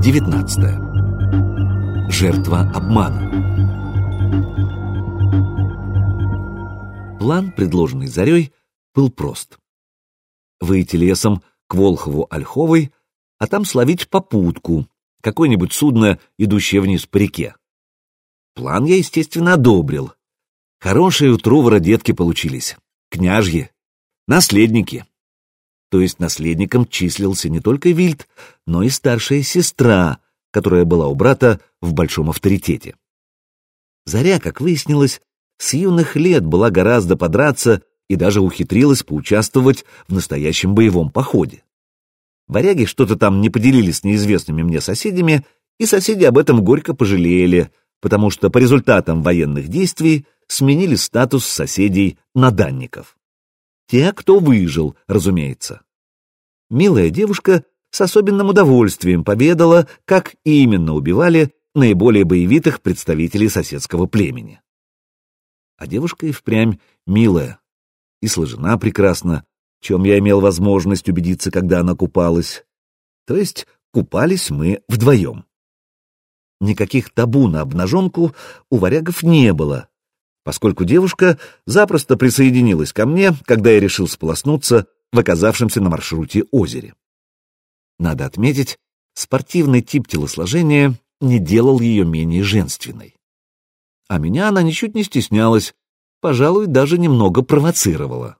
19. Жертва обмана. План, предложенный Зарей, был прост. Выйти лесом к Волхову-Ольховой, а там словить попутку, какое-нибудь судно, идущее вниз по реке. План я, естественно, одобрил. Хорошие у Трувора детки получились. Княжьи. Наследники. То есть наследником числился не только Вильд, но и старшая сестра, которая была у брата в большом авторитете. Заря, как выяснилось, с юных лет была гораздо подраться и даже ухитрилась поучаствовать в настоящем боевом походе. Варяги что-то там не поделились с неизвестными мне соседями, и соседи об этом горько пожалели, потому что по результатам военных действий сменили статус соседей на данников. Те, кто выжил, разумеется. Милая девушка с особенным удовольствием поведала, как именно убивали наиболее боевитых представителей соседского племени. А девушка и впрямь милая, и сложена прекрасно, чем я имел возможность убедиться, когда она купалась. То есть купались мы вдвоем. Никаких табу на обнаженку у варягов не было, поскольку девушка запросто присоединилась ко мне, когда я решил сполоснуться в оказавшемся на маршруте озере. Надо отметить, спортивный тип телосложения не делал ее менее женственной. А меня она ничуть не стеснялась, пожалуй, даже немного провоцировала.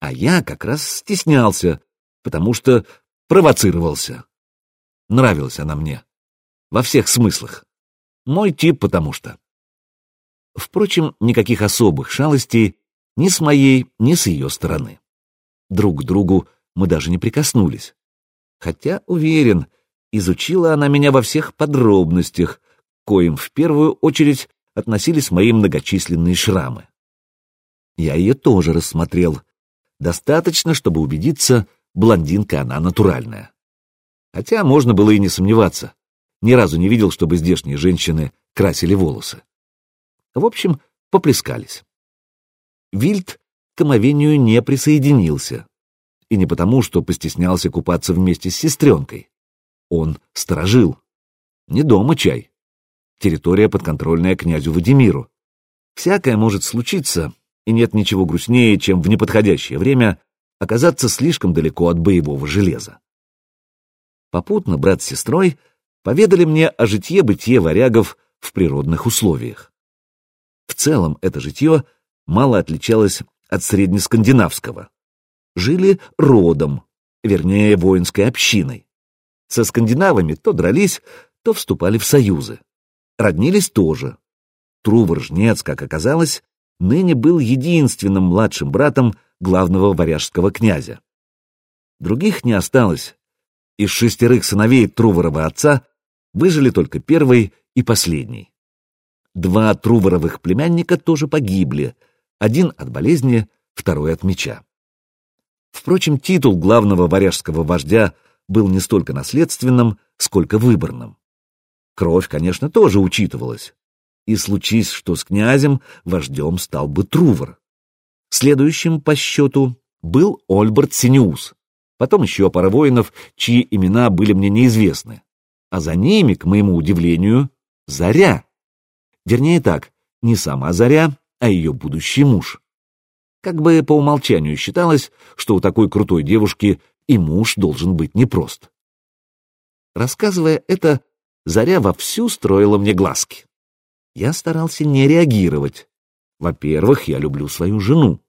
А я как раз стеснялся, потому что провоцировался. Нравилась она мне. Во всех смыслах. Мой тип, потому что. Впрочем, никаких особых шалостей ни с моей, ни с ее стороны. Друг к другу мы даже не прикоснулись. Хотя, уверен, изучила она меня во всех подробностях, коим в первую очередь относились мои многочисленные шрамы. Я ее тоже рассмотрел. Достаточно, чтобы убедиться, блондинка она натуральная. Хотя можно было и не сомневаться. Ни разу не видел, чтобы здешние женщины красили волосы. В общем, поплескались. Вильд к омовению не присоединился. И не потому, что постеснялся купаться вместе с сестренкой. Он сторожил. Не дома чай. Территория, подконтрольная князю Вадимиру. Всякое может случиться, и нет ничего грустнее, чем в неподходящее время оказаться слишком далеко от боевого железа. Попутно брат с сестрой поведали мне о житье-бытие варягов в природных условиях. В целом это житье мало отличалось от среднескандинавского. Жили родом, вернее, воинской общиной. Со скандинавами то дрались, то вступали в союзы. Роднились тоже. Трувор-жнец, как оказалось, ныне был единственным младшим братом главного варяжского князя. Других не осталось. Из шестерых сыновей Труворова отца выжили только первый и последний. Два Труворовых племянника тоже погибли, один от болезни, второй от меча. Впрочем, титул главного варяжского вождя был не столько наследственным, сколько выборным. Кровь, конечно, тоже учитывалась и случись, что с князем вождем стал бы Трувор. Следующим по счету был Ольберт Синеус, потом еще пара воинов, чьи имена были мне неизвестны, а за ними, к моему удивлению, Заря. Вернее так, не сама Заря, а ее будущий муж. Как бы по умолчанию считалось, что у такой крутой девушки и муж должен быть непрост. Рассказывая это, Заря вовсю строила мне глазки я старался не реагировать. Во-первых, я люблю свою жену.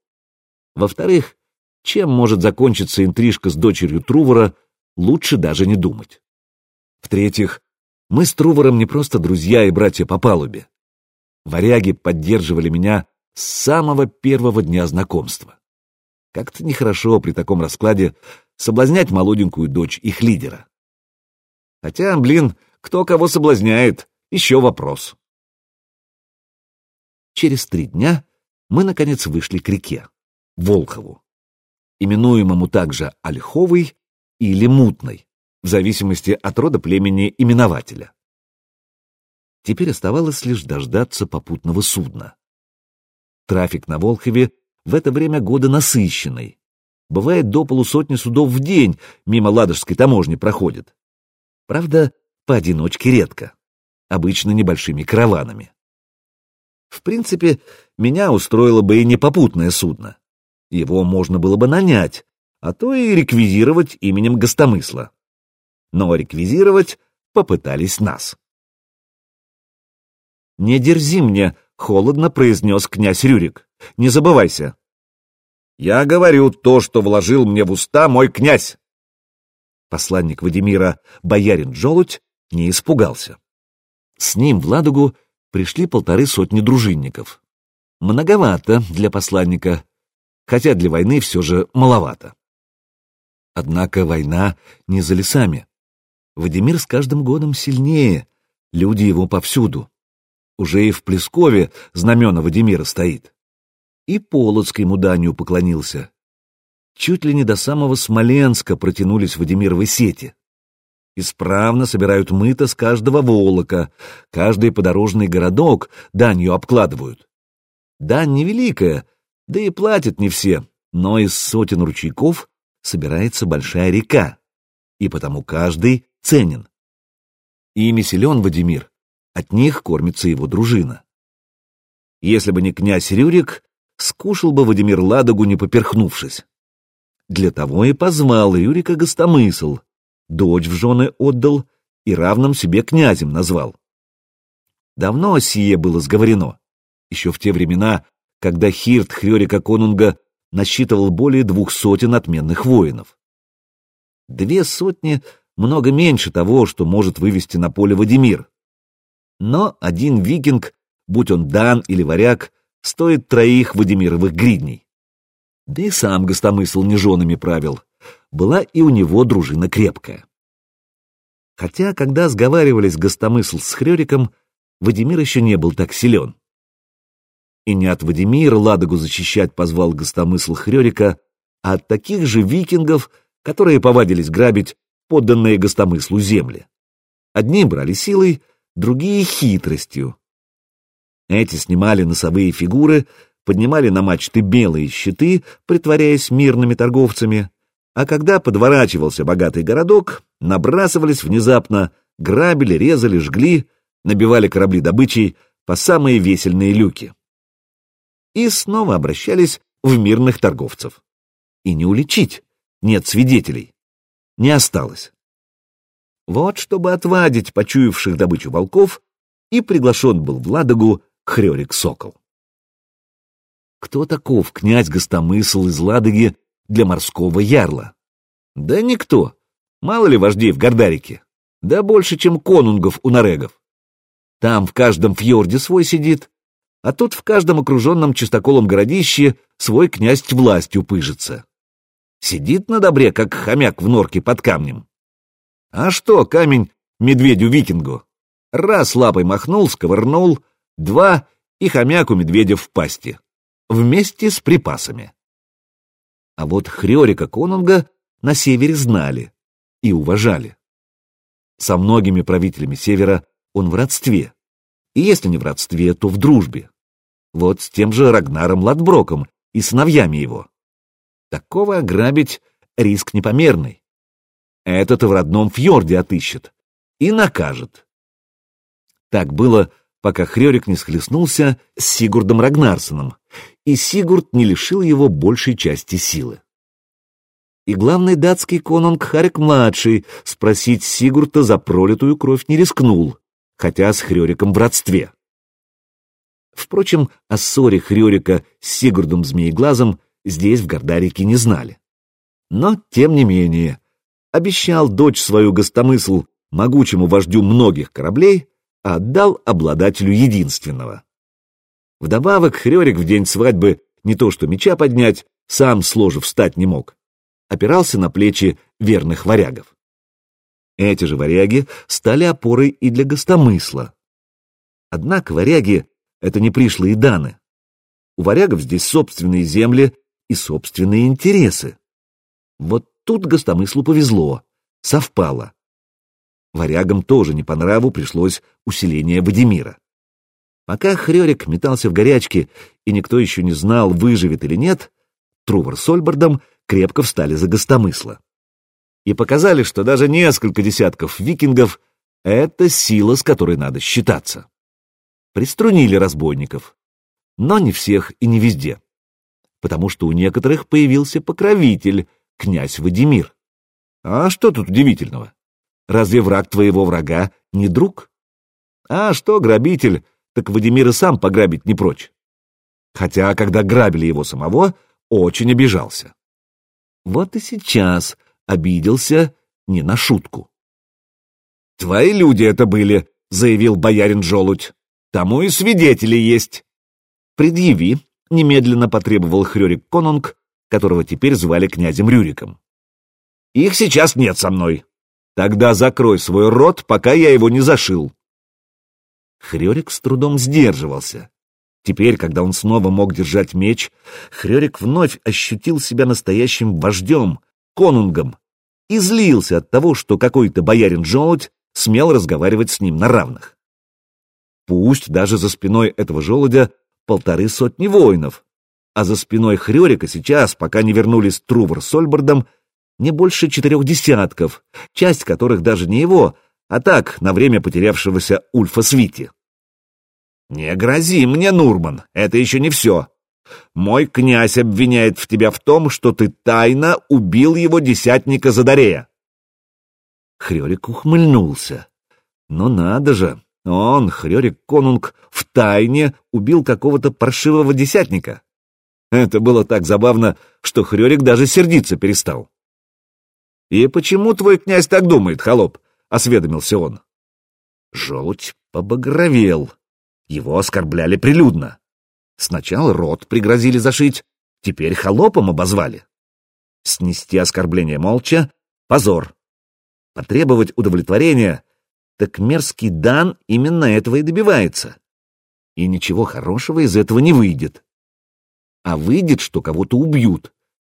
Во-вторых, чем может закончиться интрижка с дочерью Трувора, лучше даже не думать. В-третьих, мы с Трувором не просто друзья и братья по палубе. Варяги поддерживали меня с самого первого дня знакомства. Как-то нехорошо при таком раскладе соблазнять молоденькую дочь их лидера. Хотя, блин, кто кого соблазняет, еще вопрос. Через три дня мы, наконец, вышли к реке, Волхову, именуемому также Ольховой или Мутной, в зависимости от рода племени именователя. Теперь оставалось лишь дождаться попутного судна. Трафик на Волхове в это время года насыщенный. Бывает до полусотни судов в день мимо Ладожской таможни проходит. Правда, поодиночке редко, обычно небольшими караванами. В принципе, меня устроило бы и непопутное судно. Его можно было бы нанять, а то и реквизировать именем гостомысла. Но реквизировать попытались нас. «Не дерзи мне», — холодно произнес князь Рюрик. «Не забывайся». «Я говорю то, что вложил мне в уста мой князь». Посланник Вадимира, боярин Джолудь, не испугался. С ним в Ладогу пришли полторы сотни дружинников. Многовато для посланника, хотя для войны все же маловато. Однако война не за лесами. Вадимир с каждым годом сильнее, люди его повсюду. Уже и в Плескове знамена Вадимира стоит. И Полоцк ему данью поклонился. Чуть ли не до самого Смоленска протянулись Вадимировы сети. Исправно собирают мыто с каждого волока, каждый подорожный городок данью обкладывают. Дань невеликая, да и платят не все, но из сотен ручейков собирается большая река, и потому каждый ценен. Ими силен Вадимир, от них кормится его дружина. Если бы не князь Рюрик, скушал бы Вадимир Ладогу, не поперхнувшись. Для того и позвал Рюрика гостомысл, дочь в жены отдал и равным себе князем назвал. Давно сие было сговорено, еще в те времена, когда Хирт Хрёрика Конунга насчитывал более двух сотен отменных воинов. Две сотни — много меньше того, что может вывести на поле Вадимир. Но один викинг, будь он дан или варяг, стоит троих Вадимировых гридней. Да и сам гостомысл не женами правил, была и у него дружина крепкая. Хотя, когда сговаривались гостомысл с Хрёриком, Вадимир еще не был так силен. И не от Вадимира Ладогу защищать позвал гостомысл Хрёрика, а от таких же викингов, которые повадились грабить подданные гостомыслу земли. Одни брали силой, другие — хитростью. Эти снимали носовые фигуры, поднимали на мачты белые щиты, притворяясь мирными торговцами, а когда подворачивался богатый городок, набрасывались внезапно, грабили, резали, жгли, набивали корабли добычей по самые весельные люки. И снова обращались в мирных торговцев. И не уличить, нет свидетелей. Не осталось. Вот чтобы отвадить почуявших добычу волков, и приглашен был в Ладогу Хрёрик Сокол. Кто таков князь Гостомысл из Ладоги для морского ярла? Да никто. Мало ли вождей в Гордарике. Да больше, чем конунгов у нарегов. Там в каждом фьорде свой сидит, а тут в каждом окруженном чистоколом городище свой князь властью пыжится. Сидит на добре, как хомяк в норке под камнем. А что камень медведю-викингу? Раз лапой махнул, сковырнул, два — и хомяк у медведя в пасти. Вместе с припасами. А вот Хрёрика Конунга на севере знали и уважали. Со многими правителями севера он в родстве, и если не в родстве, то в дружбе. Вот с тем же Рагнаром Ладброком и сыновьями его. Такого ограбить риск непомерный. Этот в родном фьорде отыщет и накажет. Так было, пока Хрёрик не схлестнулся с Сигурдом Рагнарсоном, и Сигурд не лишил его большей части силы. И главный датский конунг Харик-младший спросить Сигурда за пролитую кровь не рискнул, хотя с Хрёриком в родстве. Впрочем, о ссоре Хрёрика с Сигурдом Змееглазом здесь, в Гордарике, не знали. Но, тем не менее, обещал дочь свою гостомысл могучему вождю многих кораблей, а отдал обладателю единственного. Вдобавок, Хрёрик в день свадьбы не то что меча поднять, сам сложив встать не мог, опирался на плечи верных варягов. Эти же варяги стали опорой и для гостомысла. Однако варяги — это не пришлые даны. У варягов здесь собственные земли и собственные интересы. Вот тут гостомыслу повезло, совпало. Варягам тоже не по нраву пришлось усиление Вадимира. Пока Хрёрик метался в горячке, и никто еще не знал, выживет или нет, Трувор с Ольбардом крепко встали за гостомысла. И показали, что даже несколько десятков викингов — это сила, с которой надо считаться. Приструнили разбойников, но не всех и не везде, потому что у некоторых появился покровитель, князь Вадимир. А что тут удивительного? Разве враг твоего врага не друг? А что грабитель, так Вадимир и сам пограбить не прочь. Хотя, когда грабили его самого, очень обижался. Вот и сейчас обиделся не на шутку. «Твои люди это были», — заявил боярин Желудь. «Тому и свидетели есть». «Предъяви», — немедленно потребовал Хрёрик Конунг, которого теперь звали князем Рюриком. «Их сейчас нет со мной. Тогда закрой свой рот, пока я его не зашил». Хрёрик с трудом сдерживался. Теперь, когда он снова мог держать меч, Хрёрик вновь ощутил себя настоящим вождем, конунгом, и злился от того, что какой-то боярин-желудь смел разговаривать с ним на равных. Пусть даже за спиной этого желудя полторы сотни воинов, а за спиной Хрёрика сейчас, пока не вернулись Трувор с Ольбордом, не больше четырех десятков, часть которых даже не его, а так, на время потерявшегося Ульфа Свити. «Не грози мне, Нурман, это еще не все. Мой князь обвиняет в тебя в том, что ты тайно убил его десятника Задарея». Хрёрик ухмыльнулся. «Но надо же, он, Хрёрик Конунг, в тайне убил какого-то паршивого десятника». Это было так забавно, что Хрёрик даже сердиться перестал. «И почему твой князь так думает, холоп?» — осведомился он. Желудь побагровел. Его оскорбляли прилюдно. Сначала рот пригрозили зашить, теперь холопом обозвали. Снести оскорбление молча — позор. Потребовать удовлетворения — так мерзкий Дан именно этого и добивается. И ничего хорошего из этого не выйдет. А выйдет, что кого-то убьют.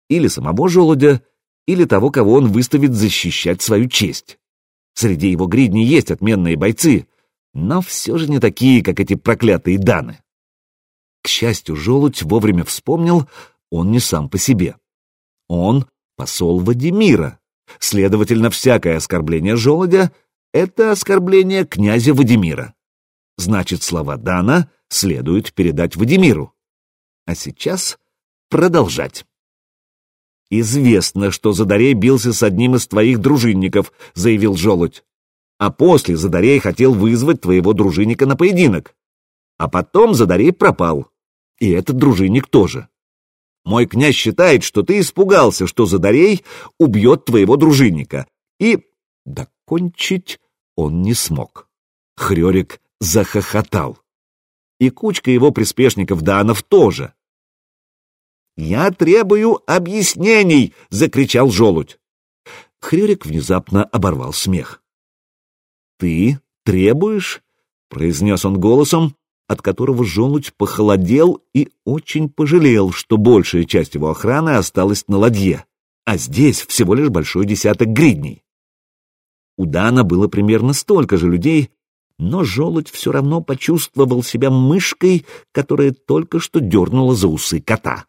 Или самого желудя, или того, кого он выставит защищать свою честь. Среди его гридней есть отменные бойцы, но все же не такие, как эти проклятые Даны. К счастью, Желудь вовремя вспомнил, он не сам по себе. Он посол Вадимира. Следовательно, всякое оскорбление Желудя — это оскорбление князя Вадимира. Значит, слова Дана следует передать Вадимиру. А сейчас продолжать. «Известно, что Задарей бился с одним из твоих дружинников», — заявил Желудь а после Задарей хотел вызвать твоего дружинника на поединок. А потом Задарей пропал. И этот дружинник тоже. Мой князь считает, что ты испугался, что Задарей убьет твоего дружинника. И... Докончить он не смог. Хрёрик захохотал. И кучка его приспешников Данов тоже. «Я требую объяснений!» — закричал желудь. Хрёрик внезапно оборвал смех. «Ты требуешь?» — произнес он голосом, от которого желудь похолодел и очень пожалел, что большая часть его охраны осталась на ладье, а здесь всего лишь большой десяток гридней. У Дана было примерно столько же людей, но желудь все равно почувствовал себя мышкой, которая только что дернула за усы кота.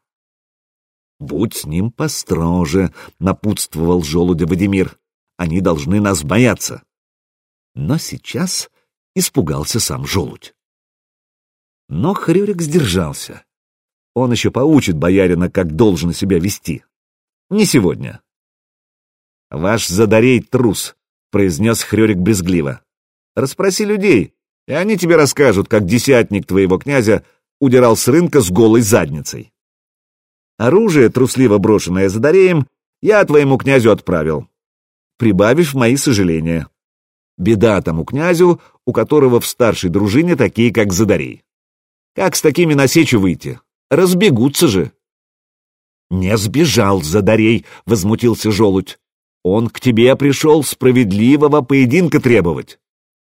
«Будь с ним построже», — напутствовал желудя Вадимир. «Они должны нас бояться». Но сейчас испугался сам желудь. Но Хрюрик сдержался. Он еще поучит боярина, как должен себя вести. Не сегодня. «Ваш задарей трус», — произнес Хрюрик брезгливо. «Расспроси людей, и они тебе расскажут, как десятник твоего князя удирал с рынка с голой задницей. Оружие, трусливо брошенное задареем, я твоему князю отправил, прибавив мои сожаления. Беда тому князю, у которого в старшей дружине такие, как Задарей. Как с такими на сечу выйти? Разбегутся же. Не сбежал Задарей, — возмутился желудь. Он к тебе пришел справедливого поединка требовать.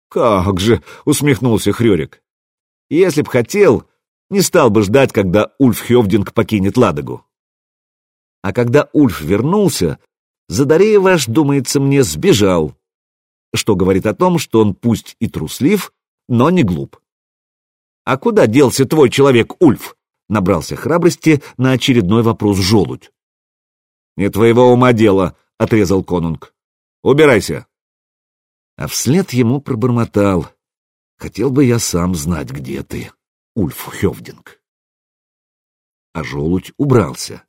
Как же, — усмехнулся Хрёрик. Если б хотел, не стал бы ждать, когда Ульф Хёвдинг покинет Ладогу. А когда Ульф вернулся, Задарей ваш, думается мне, сбежал, что говорит о том, что он пусть и труслив, но не глуп. «А куда делся твой человек, Ульф?» — набрался храбрости на очередной вопрос желудь. «Не твоего ума дело», — отрезал конунг. «Убирайся». А вслед ему пробормотал. Хотел бы я сам знать, где ты, Ульф Хевдинг. А желудь убрался.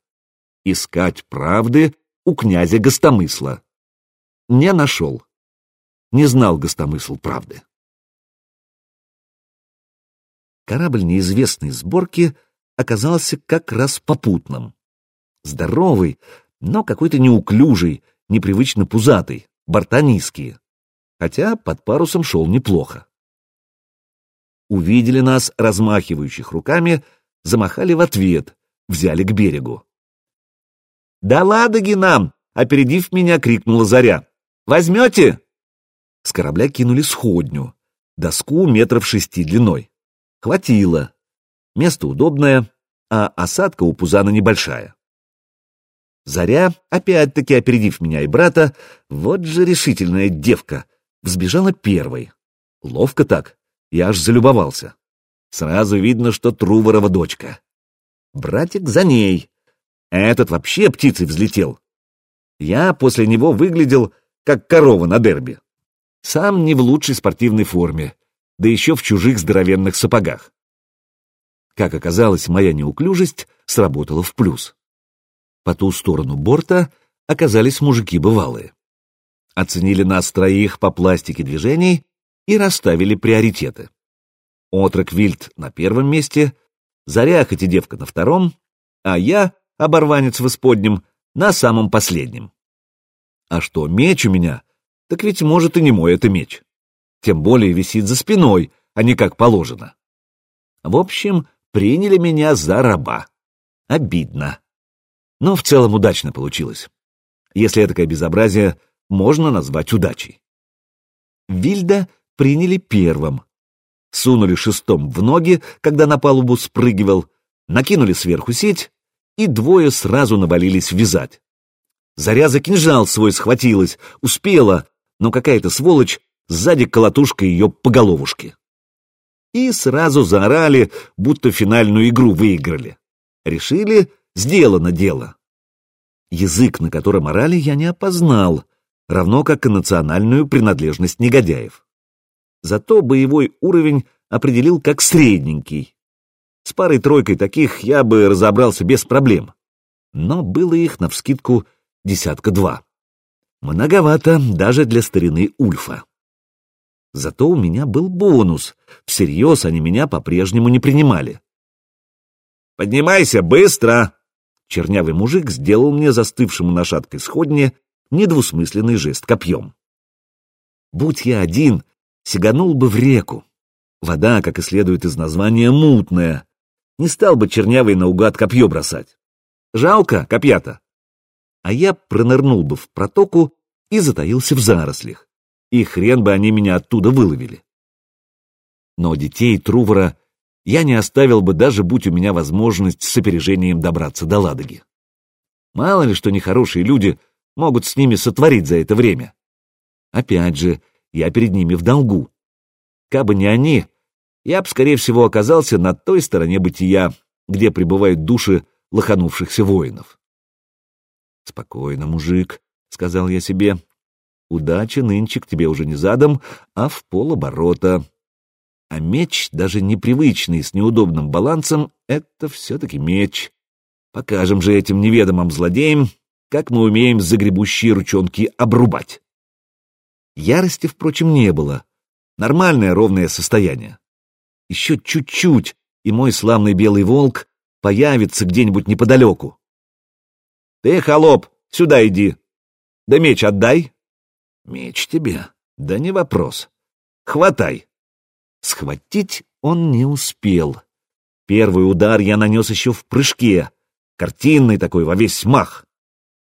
Искать правды у князя Гостомысла. Не нашел. Не знал Гостомысл правды. Корабль неизвестной сборки оказался как раз попутным. Здоровый, но какой-то неуклюжий, непривычно пузатый, борта низкие. Хотя под парусом шел неплохо. Увидели нас, размахивающих руками, замахали в ответ, взяли к берегу. «Да ладоги нам!» — опередив меня, крикнула Заря. «Возьмете?» С корабля кинули сходню, доску метров шести длиной. Хватило. Место удобное, а осадка у Пузана небольшая. Заря, опять-таки опередив меня и брата, вот же решительная девка, взбежала первой. Ловко так, я аж залюбовался. Сразу видно, что Труворова дочка. Братик за ней. Этот вообще птицей взлетел. Я после него выглядел, как корова на дерби. Сам не в лучшей спортивной форме, да еще в чужих здоровенных сапогах. Как оказалось, моя неуклюжесть сработала в плюс. По ту сторону борта оказались мужики бывалые. Оценили нас троих по пластике движений и расставили приоритеты. Отрок Вильд на первом месте, Заря хоть и девка на втором, а я, оборванец в исподнем, на самом последнем. А что, меч у меня? Так ведь, может, и не мой это меч. Тем более висит за спиной, а не как положено. В общем, приняли меня за раба. Обидно. Но в целом удачно получилось. Если такое безобразие можно назвать удачей. Вильда приняли первым. Сунули шестом в ноги, когда на палубу спрыгивал, накинули сверху сеть, и двое сразу навалились вязать. Заря за кинжал свой схватилась, успела, но какая-то сволочь сзади колотушка ее по головушке. И сразу заорали, будто финальную игру выиграли. Решили, сделано дело. Язык, на котором орали, я не опознал, равно как и национальную принадлежность негодяев. Зато боевой уровень определил как средненький. С парой-тройкой таких я бы разобрался без проблем. Но было их, навскидку, десятка-два. Многовато даже для старины Ульфа. Зато у меня был бонус. Всерьез они меня по-прежнему не принимали. «Поднимайся, быстро!» Чернявый мужик сделал мне застывшему на шаткой сходне недвусмысленный жест копьем. Будь я один, сиганул бы в реку. Вода, как и следует из названия, мутная. Не стал бы чернявый наугад копье бросать. Жалко копья-то. А я пронырнул бы в протоку и затаился в зарослях. И хрен бы они меня оттуда выловили. Но детей Трувора я не оставил бы, даже будь у меня возможность с опережением добраться до Ладоги. Мало ли, что нехорошие люди могут с ними сотворить за это время. Опять же, я перед ними в долгу. Кабы не они, я б, скорее всего, оказался на той стороне бытия, где пребывают души лоханувшихся воинов. «Спокойно, мужик», — сказал я себе. «Удачи нынче к тебе уже не задом, а в полоборота. А меч, даже непривычный, с неудобным балансом, это все-таки меч. Покажем же этим неведомым злодеям, как мы умеем загребущие ручонки обрубать. Ярости, впрочем, не было. Нормальное ровное состояние. Еще чуть-чуть, и мой славный белый волк появится где-нибудь неподалеку. Ты, холоп, сюда иди. Да меч отдай. Меч тебе? Да не вопрос. Хватай. Схватить он не успел. Первый удар я нанес еще в прыжке, картинный такой во весь мах.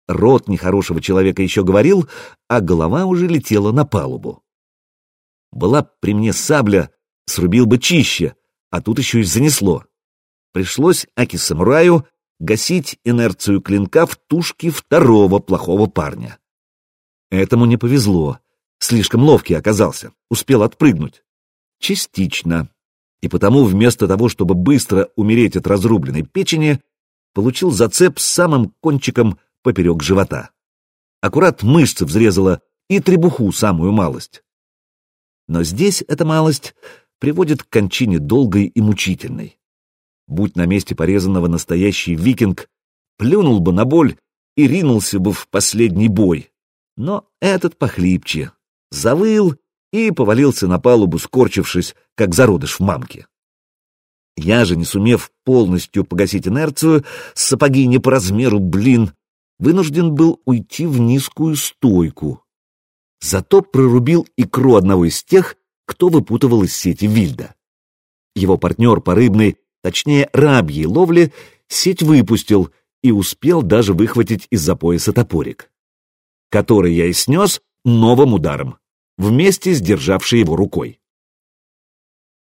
Рот нехорошего человека еще говорил, а голова уже летела на палубу. Была при мне сабля, срубил бы чище, а тут еще и занесло. Пришлось Аки-самураю гасить инерцию клинка в тушке второго плохого парня. Этому не повезло, слишком ловкий оказался, успел отпрыгнуть. Частично. И потому вместо того, чтобы быстро умереть от разрубленной печени, получил зацеп с самым кончиком поперек живота. Аккурат мышцы взрезала и требуху самую малость. Но здесь эта малость приводит к кончине долгой и мучительной. Будь на месте порезанного настоящий викинг, плюнул бы на боль и ринулся бы в последний бой. Но этот похлипче, завыл и повалился на палубу, скорчившись, как зародыш в мамке. Я же, не сумев полностью погасить инерцию, сапоги не по размеру, блин, вынужден был уйти в низкую стойку. Зато прорубил икру одного из тех, кто выпутывал из сети Вильда. Его партнер по рыбной, точнее рабьей ловле, сеть выпустил и успел даже выхватить из-за пояса топорик, который я и снес новым ударом, вместе с державшей его рукой.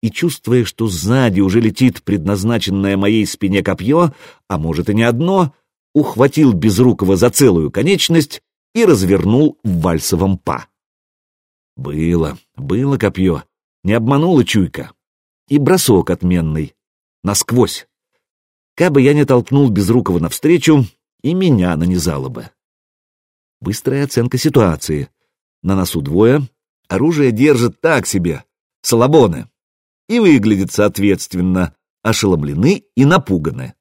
И чувствуя, что сзади уже летит предназначенное моей спине копье, а может и не одно, ухватил Безрукова за целую конечность и развернул в вальсовом па. Было, было копье, не обманула чуйка. И бросок отменный, насквозь. Кабы я не толкнул Безрукова навстречу, и меня нанизало бы. Быстрая оценка ситуации. На носу двое, оружие держит так себе, салабоны. И выглядит соответственно, ошеломлены и напуганы.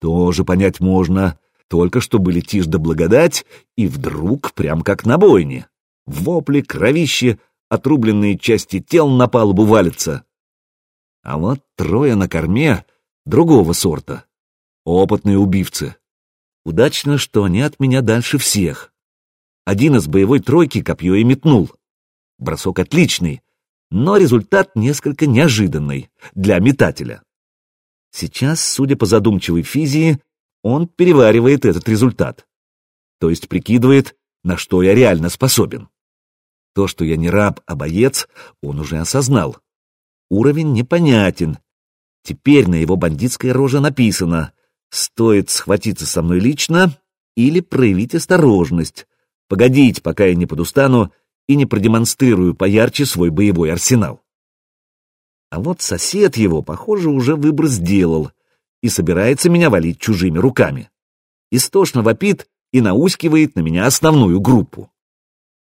Тоже понять можно, только что были тишь да благодать, и вдруг прям как на бойне. Вопли, кровище, отрубленные части тел на палубу валятся. А вот трое на корме другого сорта. Опытные убивцы. Удачно, что они от меня дальше всех. Один из боевой тройки копье и метнул. Бросок отличный, но результат несколько неожиданный для метателя. Сейчас, судя по задумчивой физии, он переваривает этот результат. То есть прикидывает, на что я реально способен. То, что я не раб, а боец, он уже осознал. Уровень непонятен. Теперь на его бандитской роже написано «Стоит схватиться со мной лично или проявить осторожность, погодить, пока я не подустану и не продемонстрирую поярче свой боевой арсенал». А вот сосед его, похоже, уже выбор сделал и собирается меня валить чужими руками. Истошно вопит и наускивает на меня основную группу.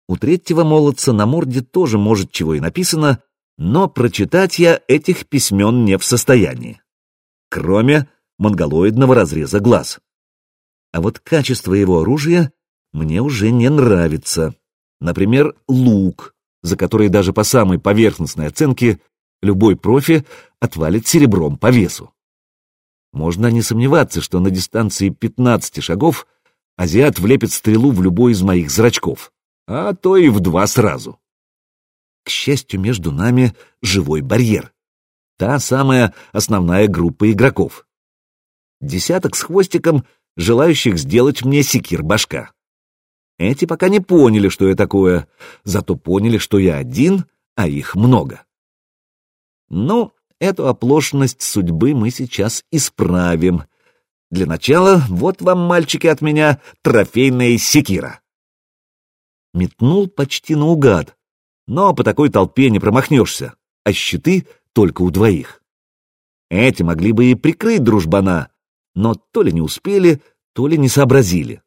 У третьего молодца на морде тоже может чего и написано, но прочитать я этих письмен не в состоянии. Кроме монголоидного разреза глаз. А вот качество его оружия мне уже не нравится. Например, лук, за который даже по самой поверхностной оценке любой профи отвалит серебром по весу. Можно не сомневаться, что на дистанции 15 шагов азиат влепит стрелу в любой из моих зрачков а то и в два сразу. К счастью, между нами живой барьер. Та самая основная группа игроков. Десяток с хвостиком, желающих сделать мне секир башка. Эти пока не поняли, что я такое, зато поняли, что я один, а их много. Ну, эту оплошность судьбы мы сейчас исправим. Для начала, вот вам, мальчики, от меня трофейная секира метнул почти наугад. Но по такой толпе не промахнешься, а щиты только у двоих. Эти могли бы и прикрыть дружбана, но то ли не успели, то ли не сообразили.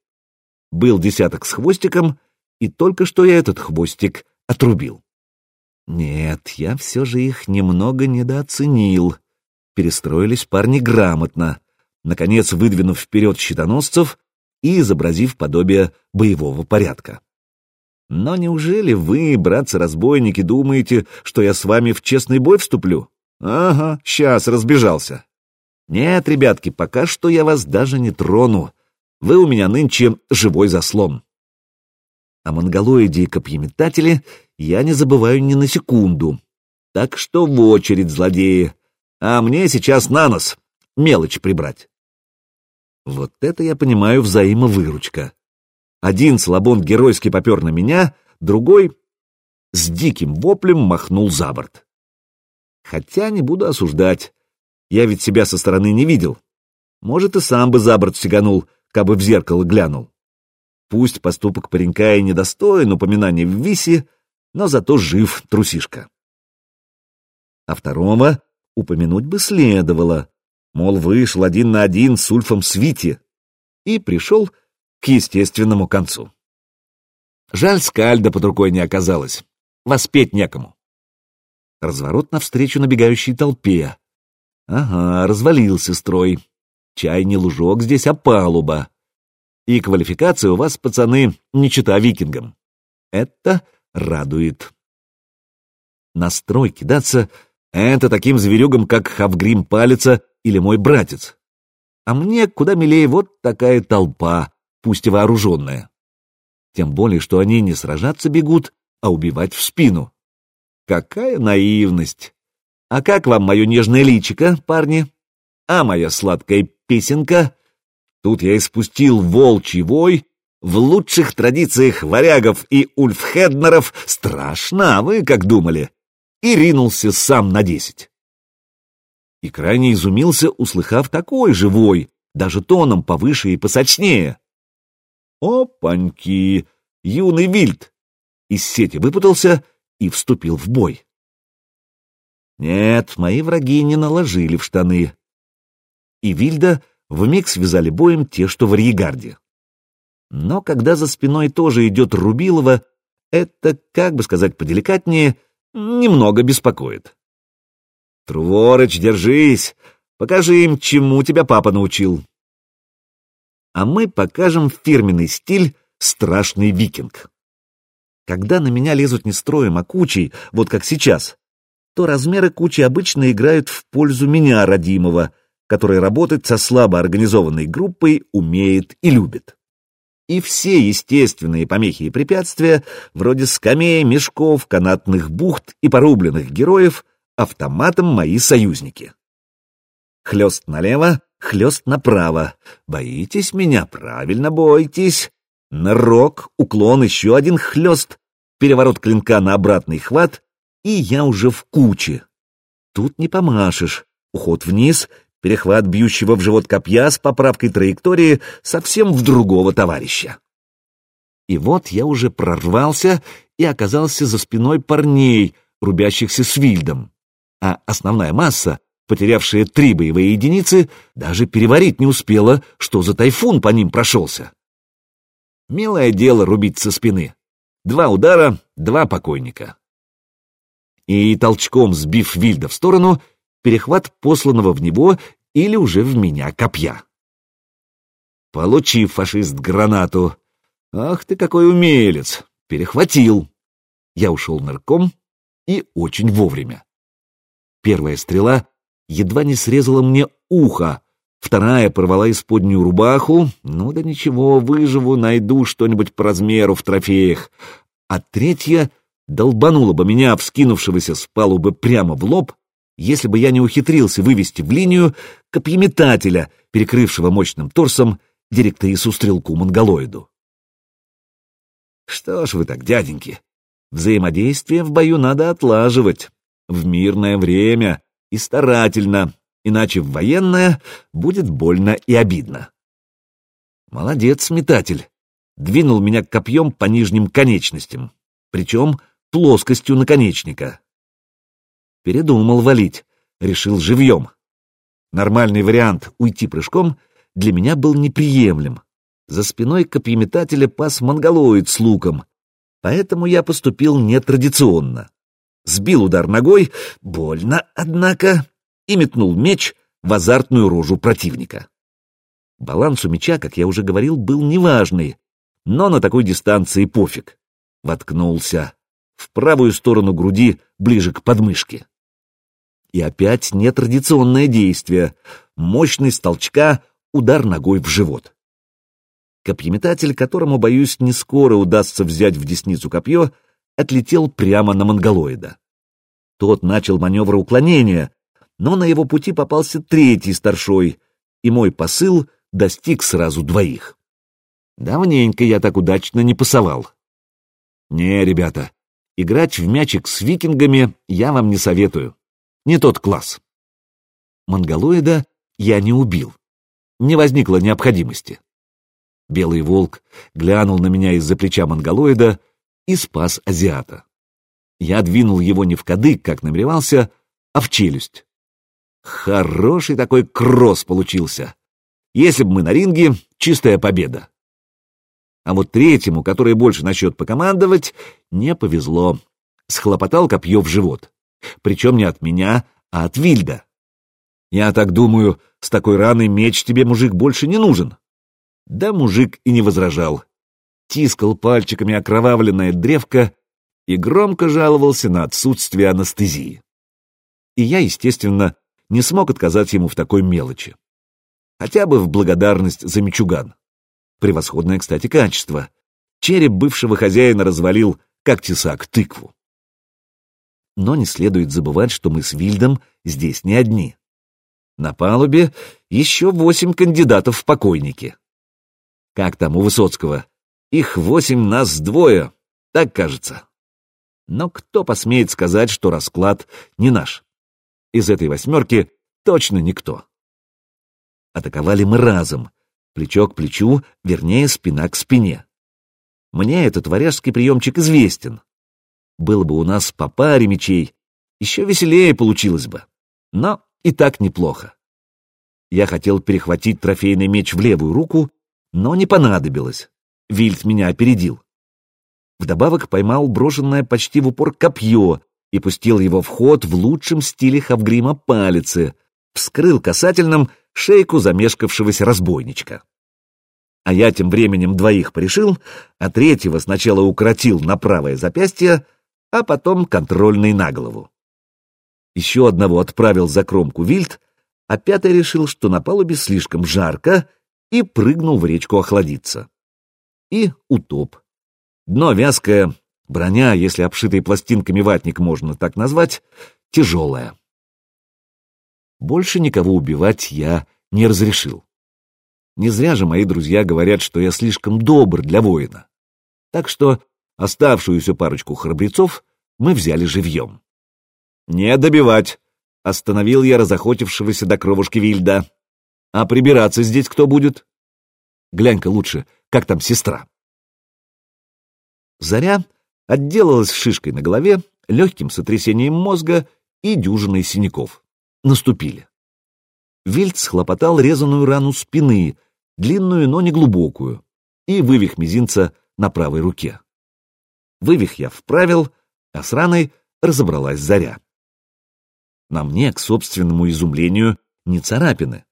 Был десяток с хвостиком, и только что я этот хвостик отрубил. Нет, я все же их немного недооценил. Перестроились парни грамотно, наконец выдвинув вперед щитоносцев и изобразив подобие боевого порядка. Но неужели вы, братцы-разбойники, думаете, что я с вами в честный бой вступлю? Ага, сейчас разбежался. Нет, ребятки, пока что я вас даже не трону. Вы у меня нынче живой заслон. О монголоиде и копьеметателе я не забываю ни на секунду. Так что в очередь, злодеи. А мне сейчас на нос мелочь прибрать. Вот это я понимаю взаимовыручка. Один слабон геройски попер на меня, другой с диким воплем махнул за борт. Хотя не буду осуждать. Я ведь себя со стороны не видел. Может, и сам бы за борт сиганул, кабы в зеркало глянул. Пусть поступок паренька и недостоин упоминания в висе, но зато жив трусишка. А второго упомянуть бы следовало, мол, вышел один на один с Ульфом Свити и пришел к естественному концу. Жаль, скальда под рукой не оказалось. Воспеть некому. Разворот навстречу набегающей толпе. Ага, развалился строй. Чай не лужок здесь, а палуба. И квалификация у вас, пацаны, не чита викингам. Это радует. Настрой кидаться — это таким зверюгам, как Хавгрим Палица или мой братец. А мне куда милее вот такая толпа, пусть и вооруженная. Тем более, что они не сражаться бегут, а убивать в спину. Какая наивность! А как вам мое нежное личико, парни? А моя сладкая песенка? Тут я испустил волчий вой, в лучших традициях варягов и ульфхеднеров страшно, вы как думали, и ринулся сам на десять. И крайне изумился, услыхав такой же вой, даже тоном повыше и посочнее. Опаньки! Юный вильд! Из сети выпутался и вступил в бой. Нет, мои враги не наложили в штаны. И Вильда вмиг связали боем те, что в Арьегарде. Но когда за спиной тоже идет Рубилова, это, как бы сказать поделикатнее, немного беспокоит. «Труворыч, держись! Покажи им, чему тебя папа научил!» А мы покажем фирменный стиль «Страшный викинг». Когда на меня лезут не строем, а кучей, вот как сейчас, то размеры кучи обычно играют в пользу меня, родимого, который работать со слабо организованной группой умеет и любит. И все естественные помехи и препятствия, вроде скамей, мешков, канатных бухт и порубленных героев, автоматом мои союзники. Хлест налево, хлест направо. Боитесь меня? Правильно бойтесь. Нырок, уклон, еще один хлест, переворот клинка на обратный хват, и я уже в куче. Тут не помашешь. Уход вниз, перехват бьющего в живот копья с поправкой траектории совсем в другого товарища. И вот я уже прорвался и оказался за спиной парней, рубящихся с Вильдом. А основная масса, потерявшая три боевые единицы, даже переварить не успела, что за тайфун по ним прошелся. Милое дело рубить со спины. Два удара, два покойника. И толчком сбив Вильда в сторону, перехват посланного в него или уже в меня копья. Получив фашист гранату. Ах ты какой умелец! Перехватил. Я ушел нырком и очень вовремя. Первая стрела едва не срезала мне ухо, Вторая порвала исподнюю рубаху. Ну да ничего, выживу, найду что-нибудь по размеру в трофеях. А третья долбанула бы меня, вскинувшегося с палубы прямо в лоб, если бы я не ухитрился вывести в линию копьеметателя, перекрывшего мощным торсом директрису-стрелку монголоиду. Что ж вы так, дяденьки, взаимодействие в бою надо отлаживать. В мирное время и старательно, иначе в военное будет больно и обидно. Молодец, метатель. Двинул меня копьем по нижним конечностям, причем плоскостью наконечника. Передумал валить, решил живьем. Нормальный вариант уйти прыжком для меня был неприемлем. За спиной копьеметателя пас монголоид с луком, поэтому я поступил нетрадиционно. Сбил удар ногой, больно, однако, и метнул меч в азартную рожу противника. Баланс у меча, как я уже говорил, был неважный, но на такой дистанции пофиг. Воткнулся в правую сторону груди, ближе к подмышке. И опять нетрадиционное действие. Мощность толчка, удар ногой в живот. Копьеметатель, которому, боюсь, не скоро удастся взять в десницу копье, отлетел прямо на монголоида. Тот начал маневр уклонения, но на его пути попался третий старшой, и мой посыл достиг сразу двоих. Давненько я так удачно не пасовал. Не, ребята, играть в мячик с викингами я вам не советую. Не тот класс. Монголоида я не убил. Не возникло необходимости. Белый волк глянул на меня из-за плеча монголоида и спас азиата. Я двинул его не в кадык, как намеревался, а в челюсть. Хороший такой кросс получился. Если бы мы на ринге, чистая победа. А вот третьему, который больше насчет покомандовать, не повезло. Схлопотал копье в живот. Причем не от меня, а от Вильда. Я так думаю, с такой раной меч тебе, мужик, больше не нужен. Да мужик и не возражал. Тискал пальчиками окровавленная древко и громко жаловался на отсутствие анестезии. И я, естественно, не смог отказать ему в такой мелочи. Хотя бы в благодарность за мечуган. Превосходное, кстати, качество. Череп бывшего хозяина развалил, как тесак, тыкву. Но не следует забывать, что мы с Вильдом здесь не одни. На палубе еще восемь кандидатов в покойники. Как там у Высоцкого? Их восемь, нас двое, так кажется. Но кто посмеет сказать, что расклад не наш? Из этой восьмерки точно никто. Атаковали мы разом, плечо к плечу, вернее, спина к спине. Мне этот варяжский приемчик известен. Было бы у нас по паре мечей, еще веселее получилось бы. Но и так неплохо. Я хотел перехватить трофейный меч в левую руку, но не понадобилось. Вильд меня опередил. Вдобавок поймал брошенное почти в упор копье и пустил его в ход в лучшем стиле Хавгрима палицы, вскрыл касательным шейку замешкавшегося разбойничка. А я тем временем двоих порешил, а третьего сначала укоротил на правое запястье, а потом контрольный на голову. Еще одного отправил за кромку вильд, а пятый решил, что на палубе слишком жарко, и прыгнул в речку охладиться. И утоп. Дно вязкое, броня, если обшитый пластинками ватник можно так назвать, тяжелая. Больше никого убивать я не разрешил. Не зря же мои друзья говорят, что я слишком добр для воина. Так что Оставшуюся парочку храбрецов мы взяли живьем. «Не добивать!» — остановил я разохотившегося до кровушки Вильда. «А прибираться здесь кто будет?» «Глянь-ка лучше, как там сестра?» Заря отделалась шишкой на голове, легким сотрясением мозга и дюжиной синяков. Наступили. Вильд схлопотал резаную рану спины, длинную, но не глубокую, и вывих мизинца на правой руке. Вывих я вправил, а с раной разобралась заря. На мне, к собственному изумлению, не царапины.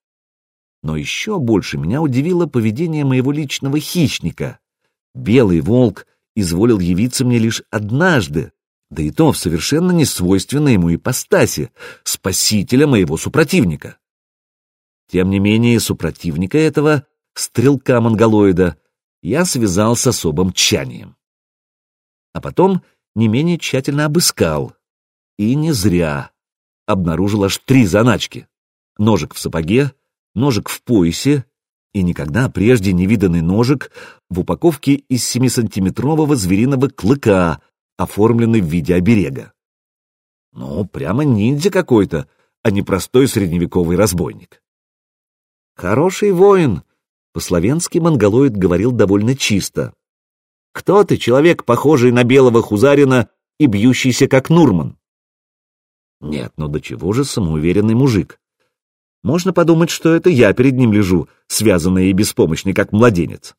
Но еще больше меня удивило поведение моего личного хищника. Белый волк изволил явиться мне лишь однажды, да и то в совершенно несвойственной ему ипостаси, спасителя моего супротивника. Тем не менее, супротивника этого, стрелка монголоида, я связал с особым тщанием а потом не менее тщательно обыскал. И не зря. Обнаружил аж три заначки. Ножик в сапоге, ножик в поясе и никогда прежде не виданный ножик в упаковке из семисантиметрового звериного клыка, оформленный в виде оберега. Ну, прямо ниндзя какой-то, а не простой средневековый разбойник. Хороший воин, по-словенски монголоид говорил довольно чисто. Кто ты, человек, похожий на белого хузарина и бьющийся, как Нурман? Нет, ну до чего же самоуверенный мужик? Можно подумать, что это я перед ним лежу, связанный и беспомощный, как младенец.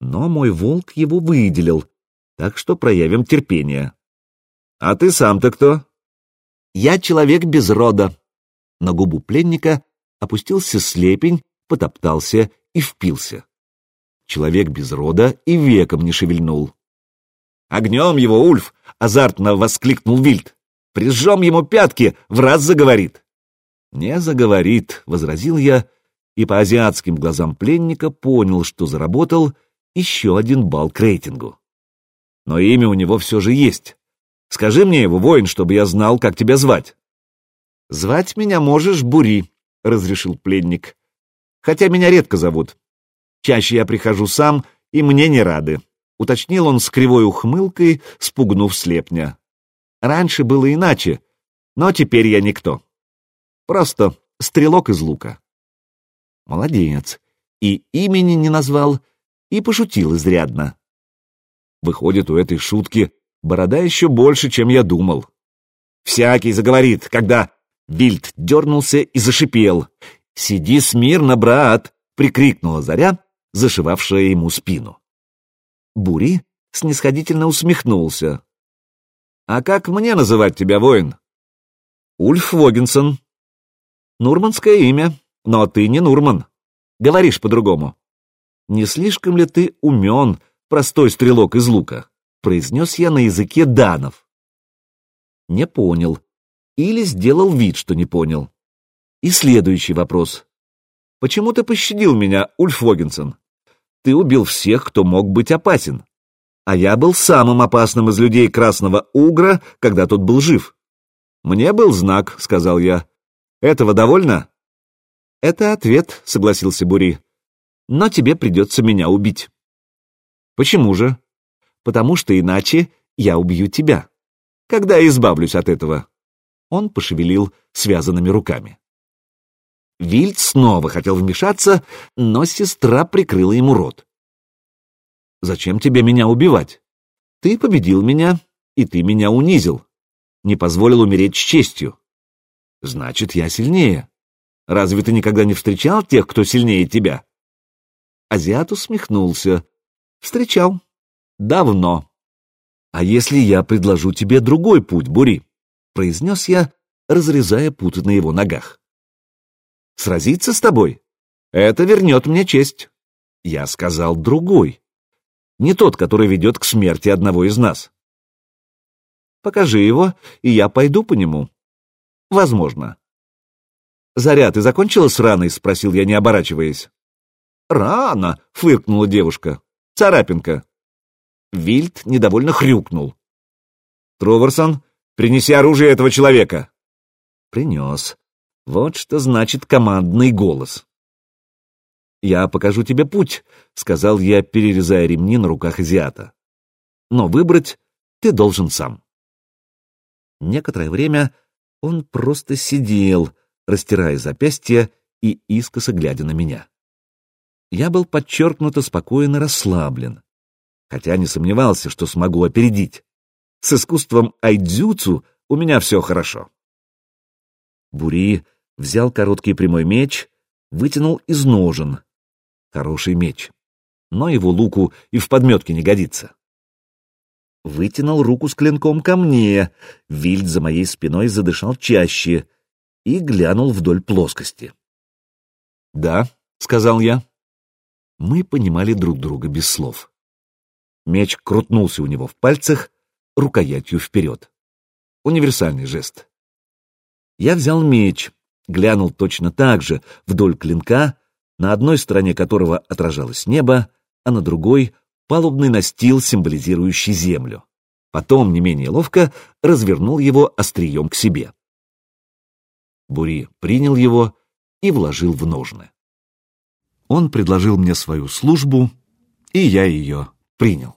Но мой волк его выделил, так что проявим терпение. А ты сам-то кто? Я человек без рода. На губу пленника опустился слепень, потоптался и впился. Человек без рода и веком не шевельнул. «Огнем его, Ульф!» — азартно воскликнул Вильд. «Прижжем ему пятки, в раз заговорит!» «Не заговорит», — возразил я, и по азиатским глазам пленника понял, что заработал еще один балл к рейтингу. Но имя у него все же есть. Скажи мне его, воин, чтобы я знал, как тебя звать. «Звать меня можешь Бури», — разрешил пленник. «Хотя меня редко зовут. Чаще я прихожу сам, и мне не рады», — уточнил он с кривой ухмылкой, спугнув слепня. «Раньше было иначе, но теперь я никто. Просто стрелок из лука». «Молодец. И имени не назвал, и пошутил изрядно». Выходит, у этой шутки борода еще больше, чем я думал. Всякий заговорит, когда Вильд дернулся и зашипел. «Сиди смирно, брат!» — прикрикнула Заря, зашивавшая ему спину. Бури снисходительно усмехнулся. «А как мне называть тебя, воин? Ульф Вогинсон. Нурманское имя, но ты не Нурман. Говоришь по-другому. Не слишком ли ты умен, простой стрелок из лука? Произнес я на языке данов. Не понял. Или сделал вид, что не понял. И следующий вопрос. Почему ты пощадил меня, Ульф Вогинсон? Ты убил всех, кто мог быть опасен. А я был самым опасным из людей Красного Угра, когда тот был жив. Мне был знак, сказал я. Этого довольно? Это ответ, согласился Бури. Но тебе придется меня убить. Почему же? Потому что иначе я убью тебя. Когда избавлюсь от этого? Он пошевелил связанными руками. Вильд снова хотел вмешаться, но сестра прикрыла ему рот. «Зачем тебе меня убивать? Ты победил меня, и ты меня унизил. Не позволил умереть с честью. Значит, я сильнее. Разве ты никогда не встречал тех, кто сильнее тебя? Азиат усмехнулся. Встречал. Давно. А если я предложу тебе другой путь, Бури? Произнес я, разрезая путы на его ногах. Сразиться с тобой? Это вернет мне честь. Я сказал другой. Не тот, который ведет к смерти одного из нас. Покажи его, и я пойду по нему. Возможно. «Заря, ты закончила с раной?» — спросил я, не оборачиваясь. «Рано!» — фыркнула девушка. «Царапинка». Вильд недовольно хрюкнул. «Троверсон, принеси оружие этого человека!» «Принес. Вот что значит командный голос». «Я покажу тебе путь», — сказал я, перерезая ремни на руках азиата. «Но выбрать ты должен сам». Некоторое время он просто сидел, растирая запястья и искоса глядя на меня. Я был подчеркнуто спокоен и расслаблен, хотя не сомневался, что смогу опередить. С искусством айдзюцу у меня все хорошо. Бури взял короткий прямой меч, вытянул из ножен. Хороший меч, но его луку и в подметке не годится вытянул руку с клинком ко мне, вильд за моей спиной задышал чаще и глянул вдоль плоскости. «Да», — сказал я. Мы понимали друг друга без слов. Меч крутнулся у него в пальцах, рукоятью вперед. Универсальный жест. Я взял меч, глянул точно так же, вдоль клинка, на одной стороне которого отражалось небо, а на другой палубный настил, символизирующий землю. Потом, не менее ловко, развернул его острием к себе. Бури принял его и вложил в ножны. Он предложил мне свою службу, и я ее принял.